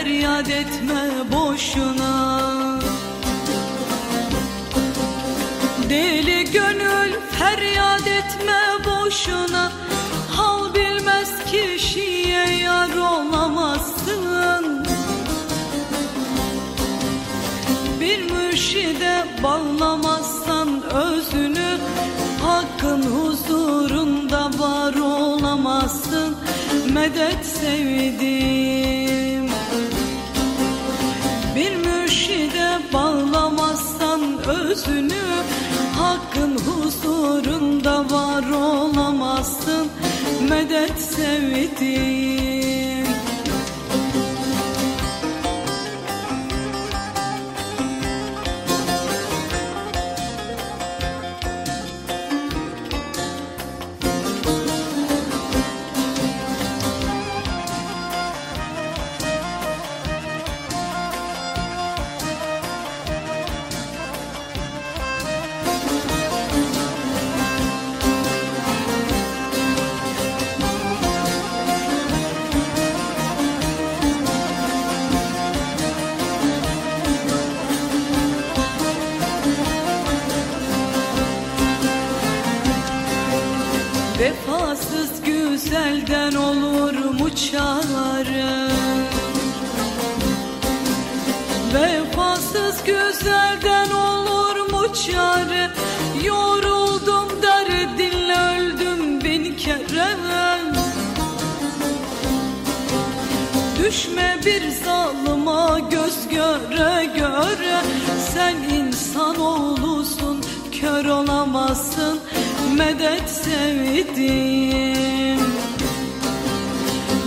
feryat etme boşuna. Deli gönül feryat etme boşuna. Hal bilmez kişiye yar olamazsın. Bir mürşide bağlamazsan özünü Hakkın huzurunda var olamazsın. Medet sevdim bağlamazsan özünü Hakkın huzurunda var olamazsın. Medet sevdim Vefasız güzelden olur mu çare Vefasız güzelden olur mu çare Yoruldum derdinle öldüm bin kere. Düşme bir zalıma göz göre göre. Sen insan oğlusun kör olamazsın Medet sevdim.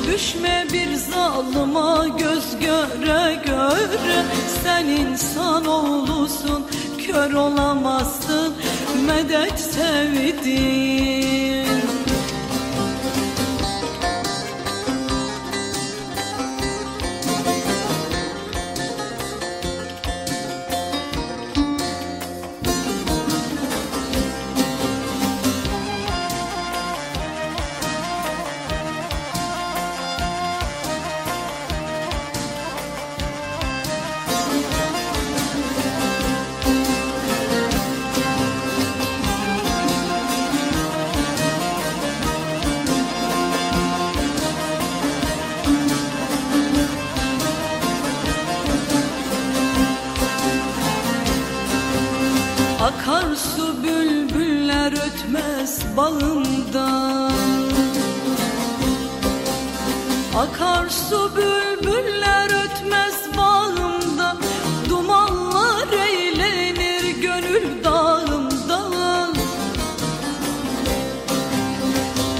Düşme bir zalıma göz göre göre Sen insan oğlusun kör olamazsın Medet sevdim Akarsu bülbüller ötmez bağımda Akarsu bülbüller ötmez bağımda Dumanlar eğlenir gönül dağımda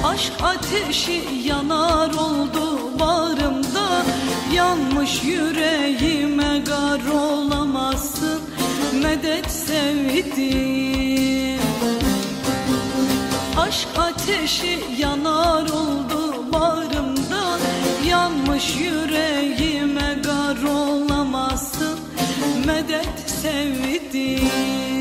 Aşk ateşi yanar oldu Yanmış yüreğime gar olamazsın Medet sevdim. Aşk ateşi yanar oldu bağrımda Yanmış yüreğime gar olamazsın Medet sevdim